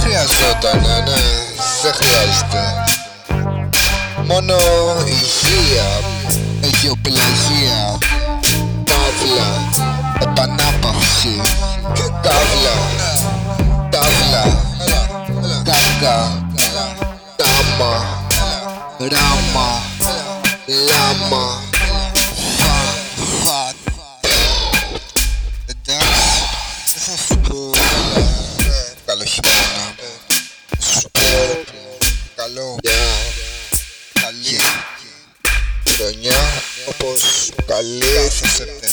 χρειαζόταν, ναι, ναι, δεν χρειάζεται. Μόνο υγεία, αιγιοπελαγία Παύλα, επανάπαυση Τάβλα, τάβλα, κάκα Τάμα, ράμα, λάμα. Φα, φα Εντάξει, Καλή Χρονιά Όπως καλή θα Σεπτέμβρη